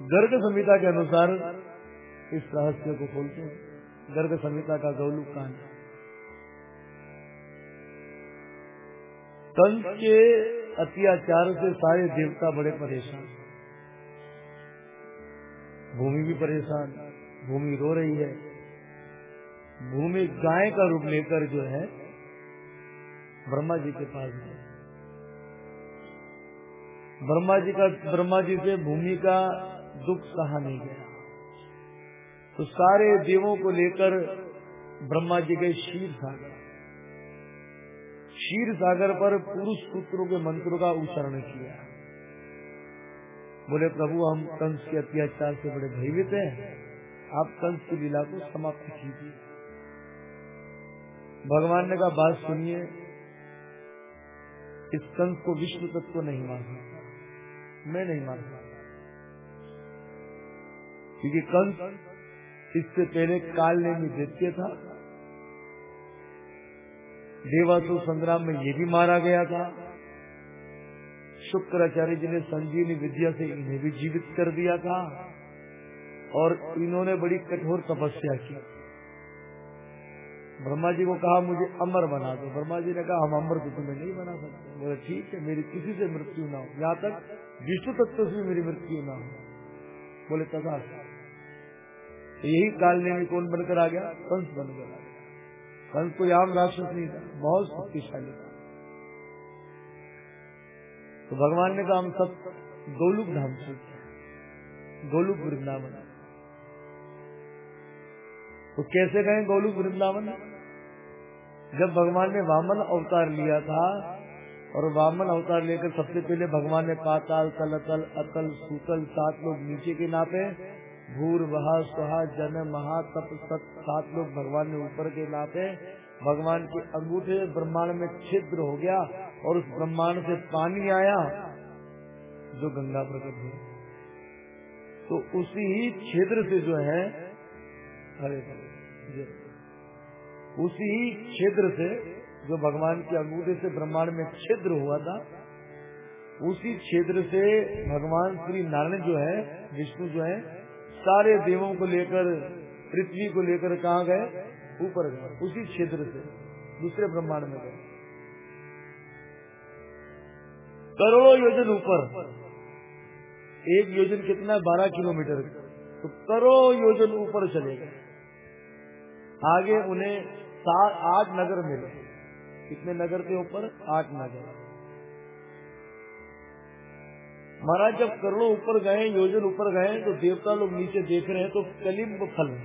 गर्ग संहिता के अनुसार इस रहस्य को खोलते हैं। गर्ग संहिता का गौलुक कांड कंस के अत्याचार से सारे देवता बड़े परेशान भूमि भी परेशान भूमि रो रही है। भूमि गाय का रूप लेकर जो है, ब्रह्मा जी के पास गए। ब्रह्मा जी का, ब्रह्मा जी से भूमि का दुख सहा नहीं गया। तो सारे देवों को लेकर ब्रह्मा जी के शीर सागर। शीर सागर पर पुरुष सूत्रों के मंत्रों का उच्चारण किया। बोले, प्रभु, हम कंस के अत्याचार से बड़े भयभीत हैं। आप कंस की लीला को समाप्त कीजिए। भगवान ने कहा, बात सुनिए। इस कंस को विष्णु तत्व नहीं मानता। मैं नहीं मान सकता क्योंकि कंस इससे पहले काल ने भी दैत्य था। देवासुर संग्राम में ये भी मारा गया था। शुक्राचार्य जी ने संजीवनी विद्या से इन्हें भी जीवित कर दिया था और इन्होंने बड़ी कठोर तपस्या की। ब्रह्मा जी को कहा, मुझे अमर बना दो। ब्रह्मा जी ने कहा, हम अमर को तुम्हें नहीं बना सकते। बोले, ठीक है, मेरी किसी से मृत्यु ना हो। यहाँ तक विष्णु तत्व से मेरी मृत्यु ना हो। बोले, तथा यही काल ने कौन बनकर आ गया? कंस बनकर आ गया। कंस कोई आम राक्षस नहीं था, बहुत शक्तिशाली था। तो भगवान ने कहा, हम सब गोलुक धाम से गोलुक वृंदावन। तो कैसे गए गोलुक वृंदावन? जब भगवान ने वामन अवतार लिया था, और वामन अवतार लेकर सबसे पहले भगवान ने पाताल, तलतल, अतल, सूतल सात लोग नीचे के नापे भूर वहा सुहा जन महा तप सत सात लोग भगवान ने ऊपर के नापे। भगवान के अंगूठे ब्रह्मांड में छिद्र हो गया और उस ब्रह्मांड से पानी आया जो गंगा प्रकट हुई तो उसी ही छिद्र से जो है हरे उसी ही छिद्र से जो भगवान के अंगूठे से ब्रह्मांड में छिद्र हुआ था, उसी क्षेत्र से भगवान श्री नारायण जो है, विष्णु जो है सारे देवों को लेकर, पृथ्वी को लेकर कहा गए? ऊपर गए। उसी क्षेत्र से, दूसरे ब्रह्मांड में गए। करोड़ों योजन ऊपर। एक योजन कितना? है बारह किलोमीटर। तो करोड़ों योजन ऊपर चले गए। आगे उन्हें सात आठ नगर मिले। कितने नगर के ऊपर? आठ नगर। महाराज, जब करोड़ों ऊपर गए, योजन ऊपर गए तो देवता लोग नीचे देख रहे हैं तो कलिम्ब फल।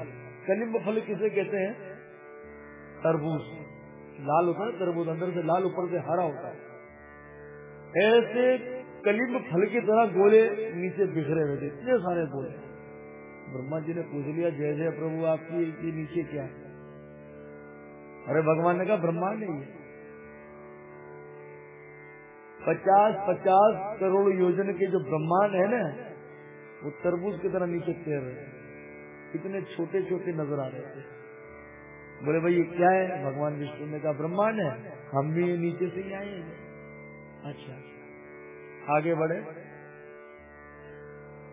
कलिम्ब फल किसे कहते हैं? तरबूज। लाल होता है तरबूज, अंदर से लाल, ऊपर से हरा होता है। ऐसे कलिम्ब फल की तरह गोले नीचे बिखरे हुए थे, इतने सारे गोले। ब्रह्मा जी ने पूछ लिया, जय जय प्रभु आपकी नीचे क्या है? अरे, भगवान ने कहा, ब्रह्मांड नहीं है। पचास पचास करोड़ योजन के जो ब्रह्मांड है ना, वो तरबूज की तरह नीचे तैर रहे इतने छोटे छोटे नज़र आ रहे थे बोले, भाई, ये क्या है? भगवान विष्णु ने कहा, ब्रह्मांड है। हम भी नीचे से ही आए हैं। अच्छा आगे बढ़े।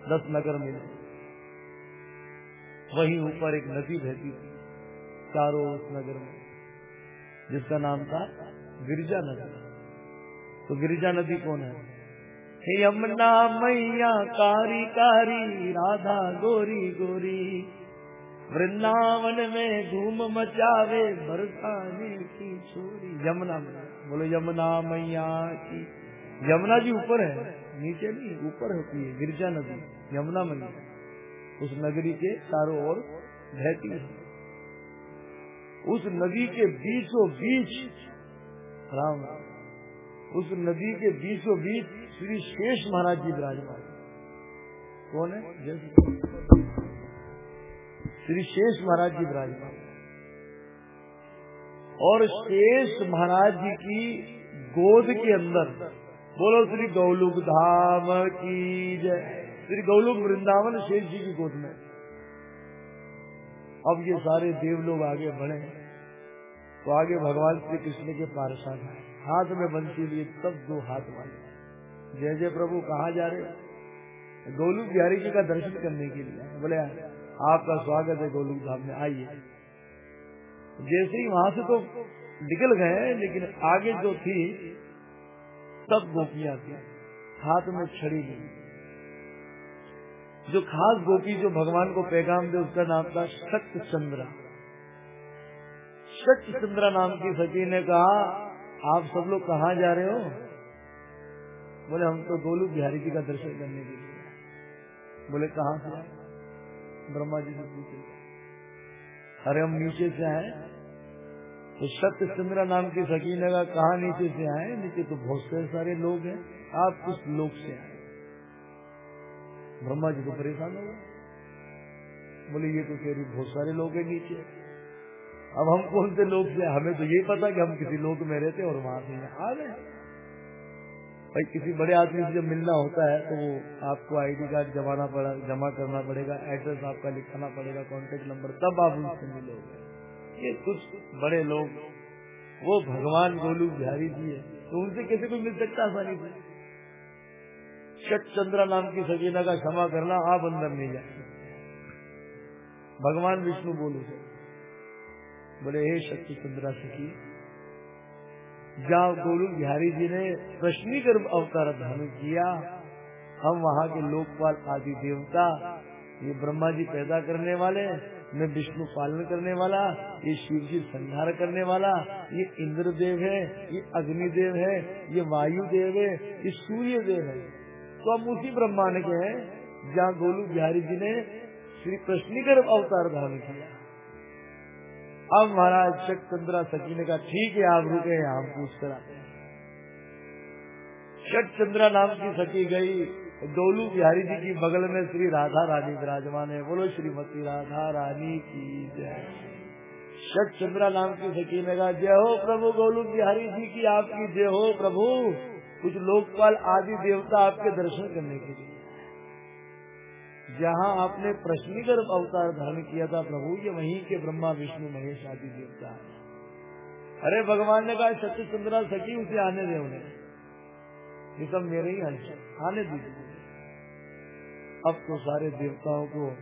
दस नगर मिले। वहीं ऊपर एक नदी बहती थी, चारों उस नगर में, जिसका नाम था गिरिजा नदी। तो गिरिजा नदी कौन है? यमुना मैया, कारी कारी, राधा गोरी गोरी, वृंदावन में धूम मचावे बरसाने की छोरी। यमुना बोलो यमुना मैया की। यमुना जी ऊपर है, नीचे नहीं, ऊपर होती है, गिरजा नदी, यमुना मैया। उस नगरी के चारों ओर बहती है। उस नदी के बीचों बीच राम। उस नदी के बीचों बीच श्री शेष महाराज जी विराजमान कौन है? श्री शेष महाराज जी विराजमान और शेष महाराज जी की गोद के अंदर बोलो श्री गौलुक धाम की जय। श्री गौलुक वृंदावन शेष जी की गोद में। अब ये सारे देव लोग आगे बढ़े। तो आगे भगवान श्री कृष्ण के पार्षद आए हाथ में बंसी लिए तब दो हाथ वाले जय जय प्रभु, कहा जा रहे गोलू बिहारी जी का दर्शन करने के लिए बोले, आपका स्वागत है गोलू धाम में आइए। जैसे ही वहाँ से तो निकल गए, लेकिन आगे जो थी, तब गोपियाँ थी। हाथ में छड़ी ली जो खास गोपी जो भगवान को पैगाम दे, उसका नाम था सत्य चंद्रा सत्य चंद्रा नाम की सखी ने कहा आप सब लोग कहाँ जा रहे हो? बोले, हम तो गोलू बिहारी जी का दर्शन करने के लिए। बोले, कहाँ से? आए ब्रह्मा जी से पूछे। अरे, हम नीचे से आए। तो सत्य चंद्रा नाम की सकी ने कहा नीचे से आए? नीचे तो बहुत से सारे लोग हैं। आप किस लोग से आए? ब्रह्मा जी को परेशान हो गए। बोले, ये तो कह रही बहुत सारे लोग हैं नीचे। अब हम कौन से लोग से हमें तो यही पता कि हम किसी लोग में रहते और वहाँ से आ गए भाई, किसी बड़े आदमी से जब मिलना होता है तो वो आपको आईडी कार्ड जमाना पड़ा, जमा करना पड़ेगा एड्रेस आपका लिखाना पड़ेगा कॉन्टेक्ट नंबर तब आप उनसे मिलोगे। ये कुछ बड़े लोग, वो भगवान गोलू बिहारी जी है तो उनसे कैसे कोई मिल सकता आसानी से? शट चंद्रा नाम की सकीना का क्षमा करना आप अंदर नहीं जाए भगवान विष्णु बोलो बोले, हे शक्ति चंद्रा सखी जहाँ गोलू बिहारी जी ने प्रश्नी गर्भ अवतार धारण किया। हम वहाँ के लोकपाल आदि देवता, ये ब्रह्मा जी पैदा करने वाले, मैं विष्णु पालन करने वाला, ये शिव जी संहार करने वाला, ये इंद्र देव है, ये अग्नि देव है, ये वायु देव है, ये सूर्य देव है। तो हम उसी ब्रह्मांड के हैं, जहाँ गोलू बिहारी जी ने श्री कृष्णिकर अवतार धारण किया। अब महाराज शक चंद्रा सची ने कहा, ठीक है, आप रुके हम पूछ कर आते शट चंद्रा नाम की सखी गई डोलू बिहारी जी की बगल में श्री राधा रानी विराजमान है। बोलो, श्रीमती राधा रानी की जय। शट चंद्रा नाम की सखी ने कहा, जय हो प्रभु, गोलू बिहारी जी की आपकी जय हो प्रभु। कुछ लोकपाल आदि देवता आपके दर्शन करने के लिए। जहाँ आपने प्रश्निकर अवतार धारण किया था प्रभु, ये वहीं के ब्रह्मा, विष्णु, महेश आदि देवता है। अरे भगवान ने कहा सत्य चंद्रा सखी उसे आने दे उन्हें। ये सब मेरे ही अंश आने दीजिए। अब तो सारे देवताओं को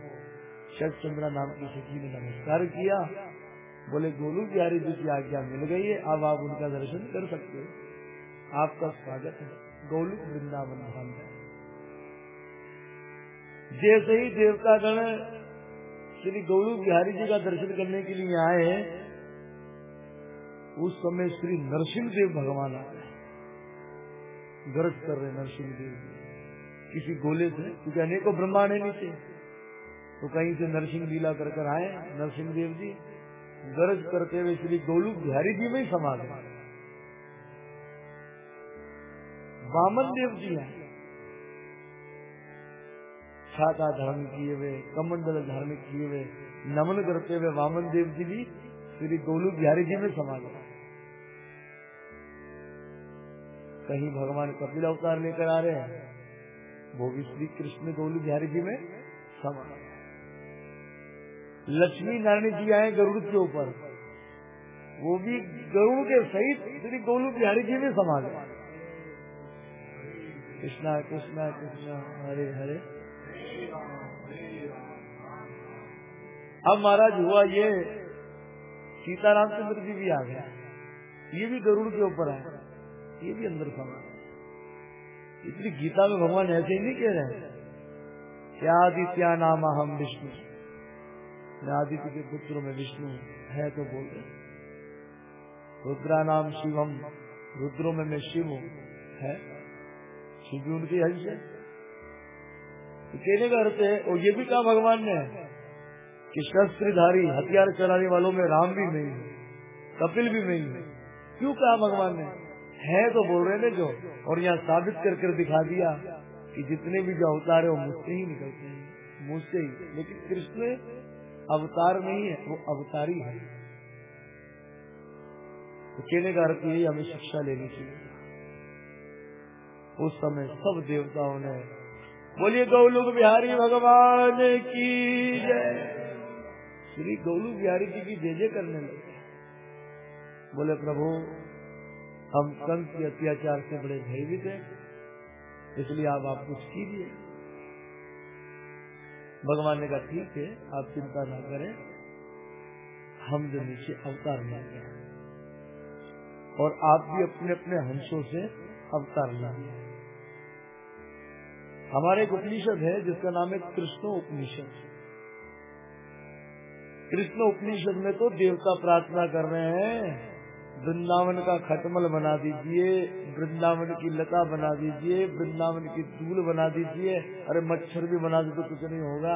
शत चंद्रा नाम की सखी ने नमस्कार किया। बोले, गोलू बिहारी जी की आज्ञा मिल गई है, अब आप उनका दर्शन कर सकते हो। आपका स्वागत है। गोलू वृंदावन धाम है। जैसे ही देवता गण श्री गौरू बिहारी जी का दर्शन करने के लिए आए, उस समय श्री नरसिंह देव भगवान आ गए। गरज कर रहे नरसिंह देव किसी गोले से, क्योंकि अनेकों ब्रह्मांड है नीचे तो कहीं से नरसिंह लीला कर कर आए नरसिंह देव जी। गरज करते हुए श्री गोलू बिहारी जी में ही समा गए। वामन देव जी हैं। छाता धारण किए हुए, कमंडल धारण किए हुए, नमन करते हुए वामन देव जी भी श्री गोलू बिहारी जी में समा गए कहीं भगवान कपिल अवतार लेकर आ रहे हैं, वो भी श्री कृष्ण गोलू बिहारी जी में समा लक्ष्मी नारायण जी आए गरुड़ के ऊपर, वो भी गरुड़ के सहित श्री गोलू बिहारी जी में समा गए कृष्णा कृष्णा कृष्णा, हरे हरे। अब महाराज हुआ ये, सीताराम चंद्र जी भी आ गया। ये भी गरुड़ के ऊपर है। ये भी अंदर समा इसलिए गीता में भगवान ऐसे ही नहीं कह रहे क्या आदित्या नाम हम विष्णु। मैं आदित्य के पुत्र में विष्णु है तो बोल रहे रुद्रा नाम शिवम। रुद्रो में मैं शिव हूँ। है? शिव उनकी हंस है कहने का अर्थ है और ये भी कहा भगवान ने, कि शस्त्रधारी, हथियार चलाने वालों में राम भी नहीं है, कपिल भी नहीं है। क्यों कहा भगवान ने? है तो बोल रहे थे जो, और यहाँ साबित कर कर दिखा दिया कि जितने भी जो अवतार है, वो मुझसे ही निकलते हैं। मुझसे ही। लेकिन कृष्ण अवतार नहीं है, वो अवतारी है। तो कहने का अर्थ यही, हमें शिक्षा लेनी चाहिए। उस समय सब देवताओं ने बोलिए गौलुक बिहारी भगवान की जय। श्री गौलू बिहारी जी की जय जय करने लगे। बोले, प्रभु, हम कंस के अत्याचार से बड़े भयभीत हैं, इसलिए आप आप कुछ कीजिए। भगवान ने कहा, ठीक है, आप चिंता ना करें, हम जो नीचे अवतार ला लेंगे और आप भी अपने अपने हंसों से अवतार लाइए हमारे एक उपनिषद है, जिसका नाम है कृष्ण उपनिषद कृष्ण उपनिषद में तो देवता प्रार्थना कर रहे हैं, वृंदावन का खटमल बना दीजिए, वृंदावन की लता बना दीजिए, वृंदावन की धूल बना दीजिए, अरे मच्छर भी बना दे तो कुछ नहीं होगा।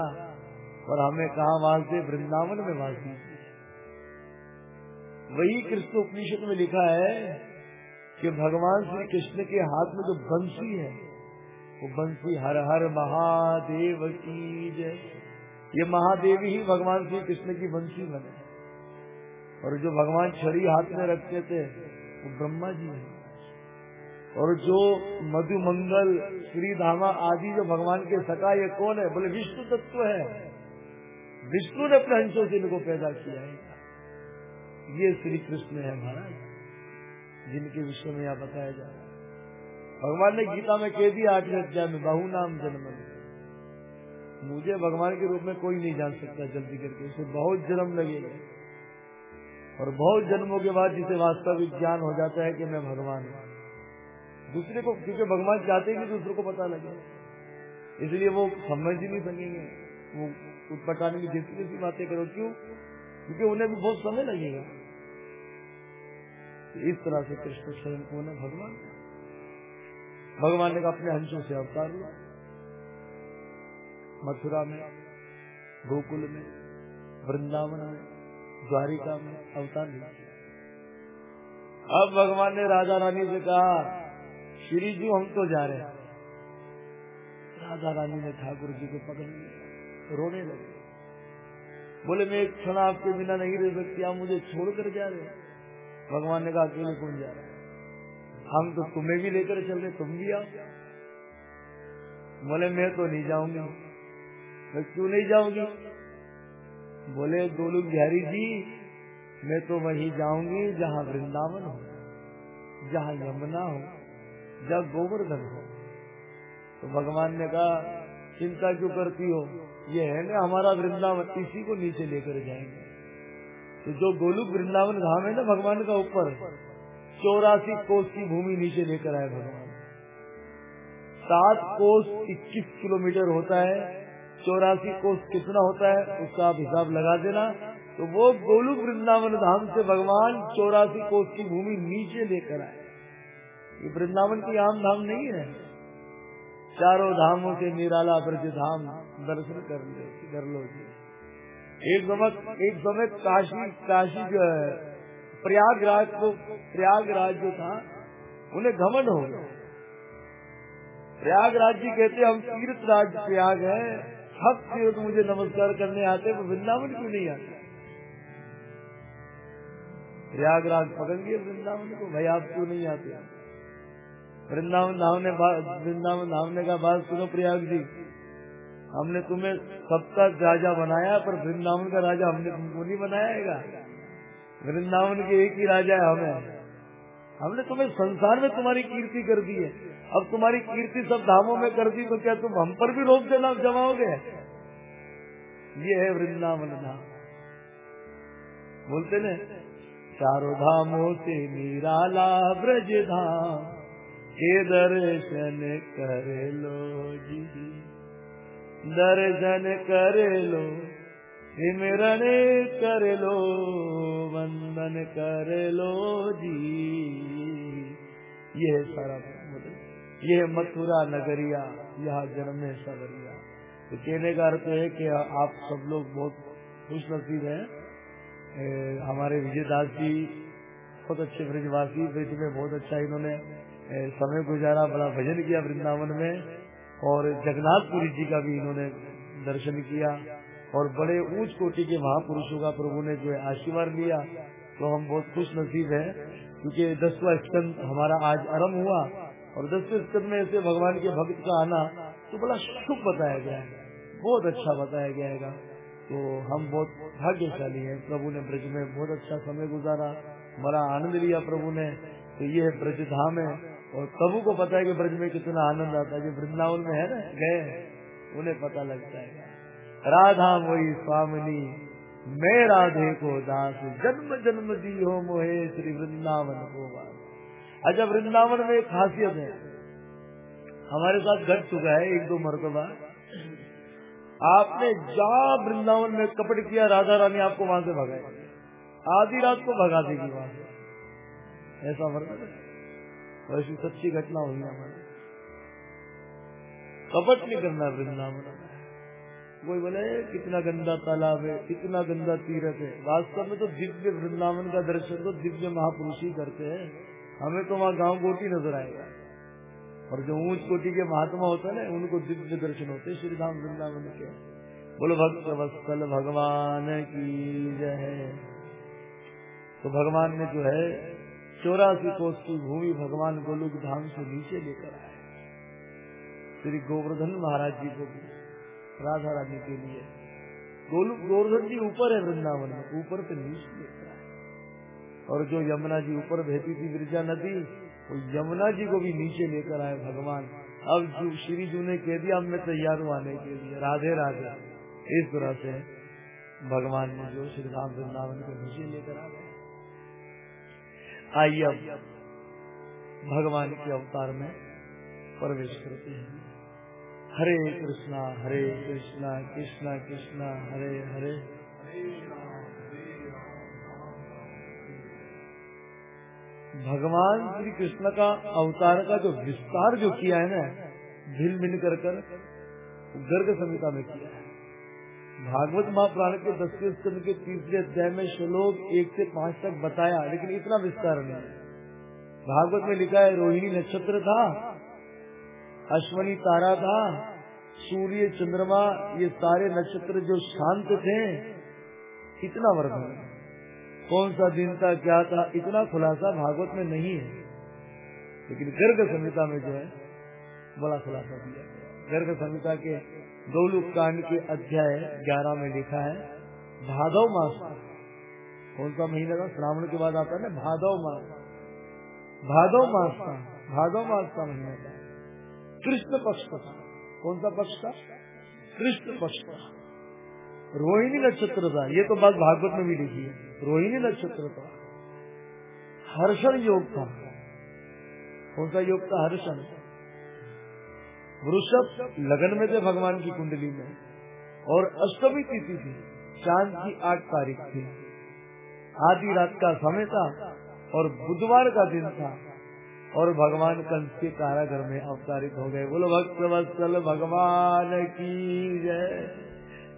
और हमें कहा वास दे? वृंदावन में वास दीजिए। वही कृष्ण उपनिषद में लिखा है कि भगवान श्री कृष्ण के हाथ में जो बंसी है वो बंसी हर हर महादेव की जय। ये महादेव ही भगवान श्री कृष्ण की बंसी बने। और जो भगवान छड़ी हाथ में रखते थे, वो ब्रह्मा जी है। और जो मधु मंगल श्री धामा आदि जो भगवान के सका ये कौन है? बोले, विष्णु तत्व है। विष्णु ने अपने अंशों से इनको पैदा किया है। ये श्री कृष्ण है महाराज, जिनके विषय में यहाँ बताया जा रहा है। भगवान ने गीता में कह दिया आठवें अध्याय में बहु नाम जन्म मुझे भगवान के रूप में कोई नहीं जान सकता जल्दी करके, उसे बहुत जन्म लगेगा। और बहुत जन्मों के बाद जिसे वास्तविक ज्ञान हो जाता है कि मैं भगवान हूँ। दूसरे को, क्योंकि भगवान चाहते हैं कि दूसरों को पता लगे। इसलिए वो समझ ही नहीं सकेंगे वो उठपटाने की जैसी जैसी बातें करो, क्यों? क्योंकि उन्हें भी बहुत समय लगेगा। इस तरह से कृष्ण स्वयं को भगवान भगवान ने अपने हंसों से अवतार लिया मथुरा में, गोकुल में, वृंदावन में, द्वारिका में अवतार लिया अब भगवान ने राजा रानी से कहा, श्री जी, हम तो जा रहे हैं। राजा रानी ने ठाकुर जी को पकड़ लिया, रोने लगे। बोले, मैं एक क्षण आपके बिना नहीं रह सकती, आप मुझे छोड़कर जा रहे भगवान ने कहा, अकेले कौन जा रहे हम तो तुम्हें भी लेकर चल रहे तुम भी आओ। बोले, मैं तो नहीं जाऊँगी। मैं क्यों नहीं जाऊँगी बोले गोलू बिहारी जी, मैं तो वहीं जाऊँगी जहाँ वृंदावन हो, जहाँ यमुना हो, जहाँ गोवर्धन हो। तो भगवान ने कहा, चिंता क्यों करती हो? ये है ना हमारा वृंदावन, इसी को नीचे लेकर जाएँगे। तो जो गोलू वृंदावन धाम है ना भगवान का ऊपर चौरासी कोस की भूमि नीचे लेकर आए भगवान। सात कोस इक्कीस किलोमीटर होता है, चौरासी कोस कितना होता है, उसका आप हिसाब लगा देना। तो वो गोलू वृंदावन धाम से भगवान चौरासी कोस की भूमि नीचे लेकर आए। ये वृंदावन की आम धाम नहीं है। चारों धामों से निराला ब्रज धाम दर्शन कर लो कर लो जी। एक समय एक समय काशी काशी जो है प्रयागराज को, प्रयागराज जो था, उन्हें घमन हो गया। प्रयागराज जी कहते हम तीर्थ राज प्रयाग है। सब तीर्थ मुझे नमस्कार करने आते वो वृंदावन क्यों नहीं आते? प्रयागराज पकड़ गए वृंदावन को, भाई आप क्यों नहीं आते? वृंदावन धाम ने वृंदावन धाम ने कहा बात सुनो प्रयाग जी, हमने तुम्हें सबका राजा बनाया, पर वृंदावन का राजा हमने तुमको नहीं बनाया वृंदावन के एक ही राजा है हमें। हमने तुम्हें संसार में तुम्हारी कीर्ति कर दी है। अब तुम्हारी कीर्ति सब धामों में कर दी तो क्या तुम हम पर भी रोक देना, जमाओगे? ये है वृंदावन धाम बोलते न, चारों धामों से निराला ब्रज धाम, के दर्शन कर लो जी। दर्शन कर लो सिमरन कर लो, वंदन कर लो जी। ये है सारा ये है मथुरा नगरिया, यहाँ जन्म है सवरिया तो कहने का अर्थ है कि आप सब लोग बहुत खुश नसीब हैं हमारे विजयदास जी बहुत अच्छे ब्रजवासी, ब्रज में बहुत अच्छा इन्होंने समय गुजारा, बड़ा भजन किया वृंदावन में। और जगन्नाथपुरी जी का भी इन्होंने दर्शन किया। और बड़े ऊंच कोटि के महापुरुषों का प्रभु ने जो है आशीर्वाद लिया तो हम बहुत खुश नसीब है, क्योंकि दसवा स्कंद हमारा आज आरंभ हुआ और दसवें स्कंद में ऐसे भगवान के भक्त का आना तो बड़ा शुभ बताया गया है, बहुत अच्छा बताया गया है। तो हम बहुत भाग्यशाली हैं, प्रभु ने ब्रज में बहुत अच्छा समय गुजारा, बड़ा आनंद लिया प्रभु ने तो ये ब्रज धाम है और प्रभु को पता है कि ब्रज में कितना आनंद आता है, जो वृंदावन में है ना, गए उन्हें पता लगता है। राधा मोई स्वामिनी, मैं राधे को दास, जन्म जन्म दी हो मोहे श्री वृंदावन को अच्छा वृंदावन में एक खासियत है। हमारे साथ घट चुका है एक दो मरतबा। आपने जहाँ वृंदावन में कपट किया, राधा रानी आपको वहाँ से भगाए। आधी रात को भगा देगी वहाँ से। ऐसा है। ऐसी सच्ची घटना हुई हमारी। कपट नहीं करना वृंदावन। कोई बोले, कितना गंदा तालाब है, कितना गंदा तीरथ है। वास्तव में तो दिव्य वृंदावन का दर्शन तो दिव्य महापुरुष ही करते हैं। हमें तो वहाँ गाँव गोटी नज़र आएगा। और जो ऊंच कोटि के महात्मा होते हैं ना, उनको दिव्य दर्शन होते श्री धाम वृंदावन के। बोलो, भक्त वत्सल भगवान की जय। तो भगवान ने जो है, चौरासी कोष की भूमि भगवान गोलुक धाम से नीचे लेकर आए। श्री गोवर्धन महाराज जी को भी राधा रानी के लिए। गोवर्धन जी ऊपर है वृंदावन में, ऊपर से नीचे देखता है। और जो यमुना जी ऊपर बहती थी गिरजा नदी, वो यमुना जी को भी नीचे लेकर आए भगवान। अब श्री जू ने कह दिया मैं तैयार हूँ आने के लिए। राधे राधे। इस तरह से भगवान ने जो श्री राम वृंदावन को नीचे लेकर आ गए आइए अब भगवान के अवतार में प्रवेश करते हैं। हरे कृष्णा हरे कृष्णा कृष्णा कृष्णा, हरे हरे। भगवान श्री कृष्ण का अवतार का जो विस्तार जो किया है ना भिल मिल कर कर, गर्ग संहिता में किया है। भागवत महाप्राण के दसवें स्कंद के तीसरे अध्याय में श्लोक एक से पाँच तक बताया, लेकिन इतना विस्तार नहीं भागवत में लिखा है, रोहिणी नक्षत्र था अश्वनी तारा था, सूर्य, चंद्रमा, ये सारे नक्षत्र जो शांत थे, इतना वर्णन कौन सा दिन था, क्या था, इतना खुलासा भागवत में नहीं है। लेकिन गर्ग संहिता में जो है, बड़ा खुलासा दिया गर्ग संहिता के गौलुक कांड के अध्याय ग्यारह में लिखा है, भादव मास। कौन सा महीना था श्रावण के बाद आता है ना, भादव मास। भादव मास था, भादव मास का महीना था कृष्ण पक्ष का था कौन सा पक्ष था कृष्ण पक्ष का रोहिणी नक्षत्र था। ये तो बात भागवत में भी लिखी है। रोहिणी नक्षत्र था। हर्षण योग था। कौन सा योग था? हर्षण। वृषभ लगन में थे भगवान की कुंडली में। और अष्टमी तिथि थी। चाँद की आठ तारीख थी। आधी रात का समय था और बुधवार का दिन था। और भगवान कंस के कारागर में अवतारित हो गए। बोलो, भक्त वत्सल, भगवान की जय।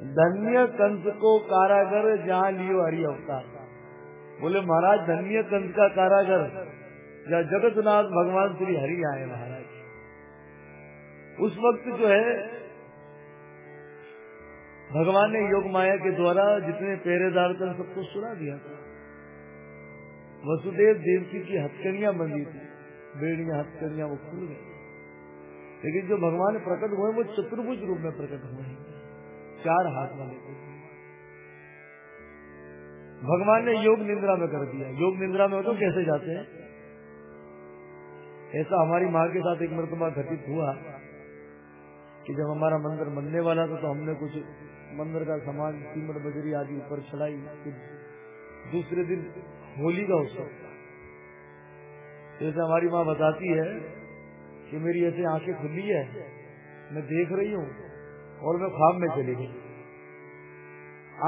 धन्य कंस को कारागर जहाँ लियो हरि अवतार। बोले, महाराज, धन्य कंस का कारागर। जहाँ जगतनाथ भगवान श्री हरि आए महाराज। उस वक्त जो है, भगवान ने योग माया के द्वारा जितने पहरेदार थे, सबको सुना दिया था। वसुदेव देवकी की हथकड़ियाँ बंदी थी। बेड़िया, हथकड़िया, वो खुल गई लेकिन जो भगवान प्रकट हुए वो चतुर्भुज रूप में प्रकट हुए हैं। चार हाथ वाले भगवान ने योग निंद्रा में कर दिया। योग निंद्रा में तो कैसे जाते हैं? ऐसा हमारी माँ के साथ एक मरतबा घटित हुआ कि जब हमारा मंदिर बनने वाला था तो हमने कुछ मंदिर का सामान, सीमट, बजरी आदि ऊपर चढ़ाई। दूसरे दिन होली का उत्सव। जैसे हमारी माँ बताती है कि मेरी ऐसे आँखें खुली है, मैं देख रही हूँ और मैं ख्वाब में चली गई।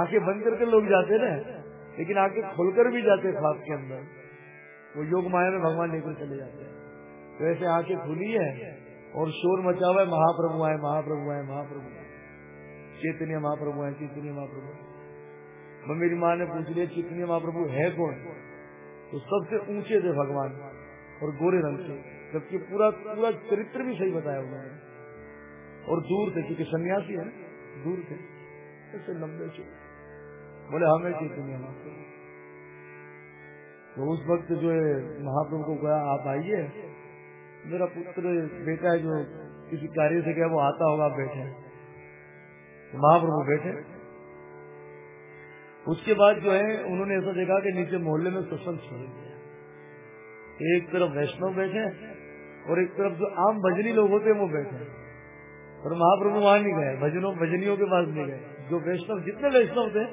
आँखें बंद करके लोग जाते ना, लेकिन आँखें खोलकर भी जाते ख्वाब के अंदर। वो योग माया में भगवान लेकर चले जाते हैं। तो ऐसे आँखें खुली है और शोर मचा हुआ है, महाप्रभु आए महाप्रभु आए, महाप्रभु चैतन्य महाप्रभु आए, चैतन्य महाप्रभु मेरी माँ ने पूछ लिया, चैतन्य महाप्रभु है कौन? तो सबसे ऊँचे थे भगवान। और गोरे रंग से जबकि पूरा पूरा चरित्र भी सही बताया उन्होंने और दूर थे, क्योंकि सन्यासी है, दूर थे। ऐसे लंबे से बोले, हमें चेतनी महाप्रभु तो उस वक्त जो है महाप्रभु को कहा, आप आइए। मेरा पुत्र, बेटा है जो किसी कार्य से गया, वो आता होगा बैठे तो महाप्रभु बैठे। उसके बाद जो है, उन्होंने ऐसा देखा कि नीचे मोहल्ले में सत्संग छोड़ दिया एक तरफ़ वैष्णव बैठे और एक तरफ़ जो आम भजनी लोग होते हैं वो बैठे और महाप्रभु वहाँ नहीं गए, भजनों, भजनियों के पास नहीं गए। जो वैष्णव, जितने वैष्णव थे,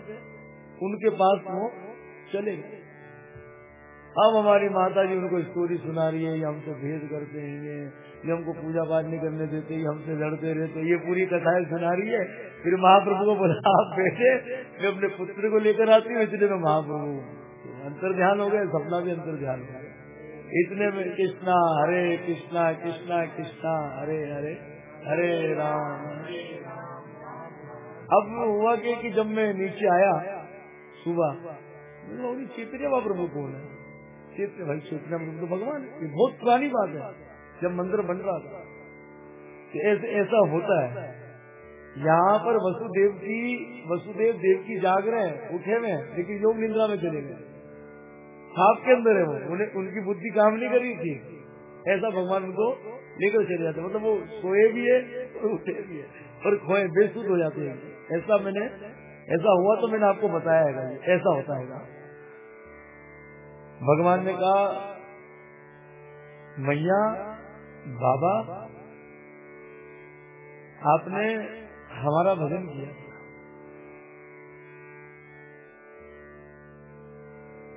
उनके पास वो चले गए। अब हमारी माता जी उनको स्टोरी सुना रही है, ये हमसे भेद करते हैं, ये हमको पूजा पाठ नहीं करने देते, ये हमसे लड़ते रहते ये पूरी कथाएँ सुना रही है। फिर महाप्रभु को बोला, आप बेटे मैं अपने पुत्र को लेकर आती हूँ, इसलिए मैं महाप्रभु अंतर ध्यान हो गए, सपना भी अंतर ध्यान हो गया। इतने में कृष्णा, हरे कृष्णा कृष्णा कृष्णा, हरे हरे हरे राम। अब हुआ कि जब मैं नीचे आया, सुबह चैतन्य महाप्रभु कौन है? चेत भाई चेतना में तो भगवान ये बहुत पुरानी बात है, जब मंदिर बन रहा था। कि ऐसे, ऐसा होता है। यहाँ पर वसुदेव की वसुदेव देव की जाग रहे हैं, उठे हुए लेकिन योग निंद्रा में चले गए। खाप के अंदर है वो। उन्हें उनकी बुद्धि काम नहीं कर थी। ऐसा भगवान उनको लेकर चले जाते मतलब वो सोए भी है और उठे भी है और खोए, बेसुध हो जाते हैं। ऐसा मैंने ऐसा हुआ तो मैंने आपको बताया है ऐसा होता है। भगवान ने कहा, मैया, बाबा, आपने हमारा भजन किया।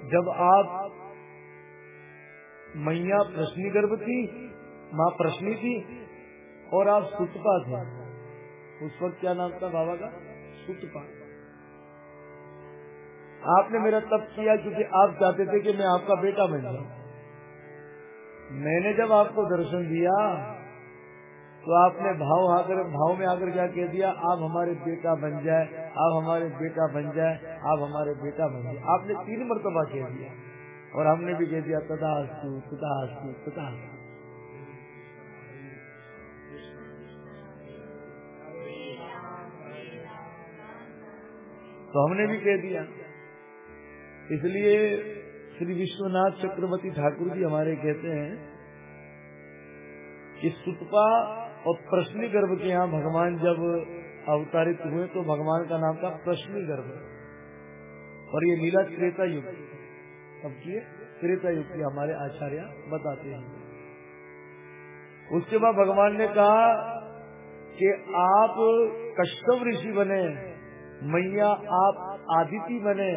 जब आप मैया प्रश्नी गर्भ थी माँ प्रश्नी थी और आप सुतपा थे उस वक्त क्या नाम था बाबा का? सुतपा आपने मेरा तप किया क्योंकि आप चाहते थे कि मैं आपका बेटा बन जाऊँ। मैंने जब आपको दर्शन दिया तो आपने भाव आकर भाव में आकर क्या कह दिया? आप हमारे बेटा बन जाए, आप हमारे बेटा बन जाए, आप हमारे बेटा बन जाए। आपने तीन मरतबा कह दिया। और हमने भी कह दिया तदा हस्तु तदा हस्तु तो हमने भी कह दिया। इसलिए श्री विश्वनाथ चक्रवर्ती ठाकुर जी हमारे कहते हैं कि सुतपा और प्रश्न गर्भ के यहाँ भगवान जब अवतारित हुए तो भगवान का नाम था प्रश्न गर्भ। और ये लीला त्रेता युग। अब की त्रेता युग की हमारे आचार्य बताते हैं। उसके बाद भगवान ने कहा कि आप कश्यप ऋषि बने, मैया आप आदिति बने,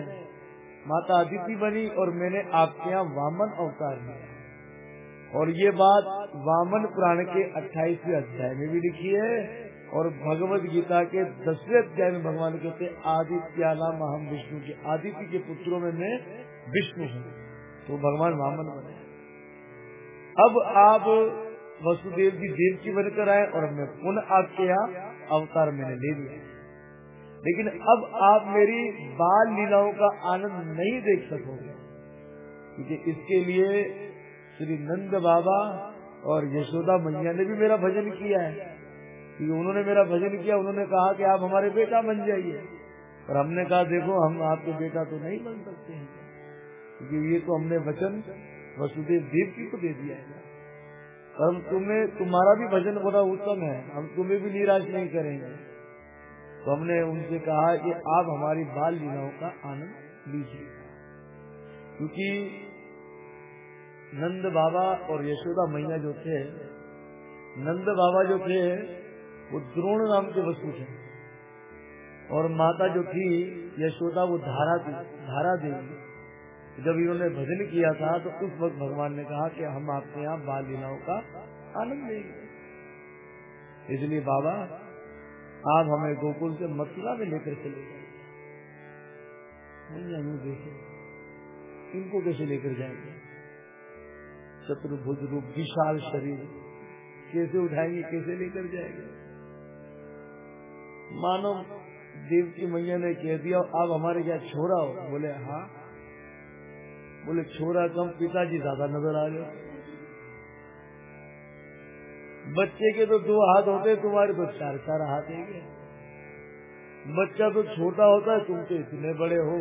माता आदिति बनी और मैंने आपके यहाँ वामन अवतार लिया। और ये बात वामन पुराण के अट्ठाईसवें अध्याय में भी लिखी है और भगवत गीता के दसवें अध्याय में भगवान कहते नाम हम विष्णु के आदित्य के पुत्रों में मैं विष्णु हूँ। तो भगवान वामन बने। अब आप वसुदेव जी देव की बनकर आए और मैं पुनः आपके यहाँ अवतार मैंने ले लिया लेकिन अब आप मेरी बाल लीलाओं का आनंद नहीं देख सकोगे। क्योंकि इसके लिए श्री नंद बाबा और यशोदा मैया ने भी मेरा भजन किया है। क्योंकि उन्होंने मेरा भजन किया, उन्होंने कहा कि आप हमारे बेटा बन जाइए। और हमने कहा, देखो, हम आपके बेटा तो नहीं बन सकते हैं। क्योंकि ये तो हमने वचन, वसुदेव देव जी को दे दिया है। हम तुम्हें, तुम्हारा भी भजन बड़ा उत्तम है, हम तुम्हें भी निराश नहीं करेंगे। तो हमने उनसे कहा कि आप हमारी बाल लीलाओं का आनंद लीजिए। क्योंकि नंद बाबा और यशोदा मैया जो थे, नंद बाबा जो थे, वो द्रोण नाम के वस्तु थे। और माता जो थी, यशोदा, वो धारा थी धारा देवी। जब इन्होंने भजन किया था तो उस वक्त भगवान ने कहा कि हम आपके यहाँ बाल लीलाओं का आनंद लेंगे। इसलिए बाबा, आप हमें गोकुल से मथुरा में लेकर चले देखे, इनको कैसे लेकर जाएँगे? चतुर्भुज रूप विशाल शरीर। कैसे उठाएँगे, कैसे लेकर जाएँगे? मानव देव की मैया ने कह दिया, आप हमारे क्या छोरा हो? बोले हाँ। बोले, छोरा कम पिताजी ज़्यादा नज़र आ गए बच्चे के तो दो हाथ होते तुम्हारे तो चार चार हाथ है बच्चा तो छोटा होता है, तुम तो इतने बड़े हो।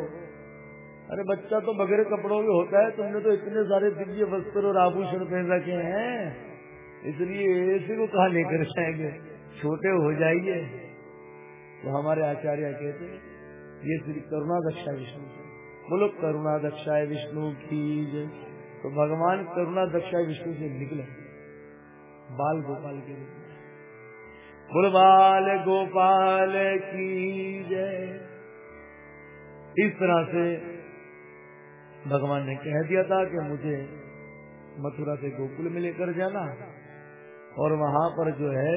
अरे बच्चा तो बगैर कपड़ों में होता है, तुमने तो इतने सारे दिव्य वस्त्र और आभूषण पहन रखे हैं। इसलिए ऐसे को कहा लेकर जाएँगे? छोटे हो जाइए। तो हमारे आचार्य कहते ये श्री करुणा दक्षा विष्णु बोलो, करुणा दक्षा विष्णु की तो भगवान करुणा दक्षा विष्णु से निकले। बाल गोपाल के रूप में। बुलबाल गोपाल की जय। इस तरह से भगवान ने कह दिया था कि मुझे मथुरा से गोकुल में लेकर जाना और वहाँ पर जो है,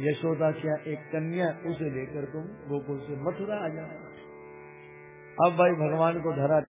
यशोदा क्या एक कन्या उसे लेकर तुम गोकुल से मथुरा आ जाना। अब भाई भगवान को धरा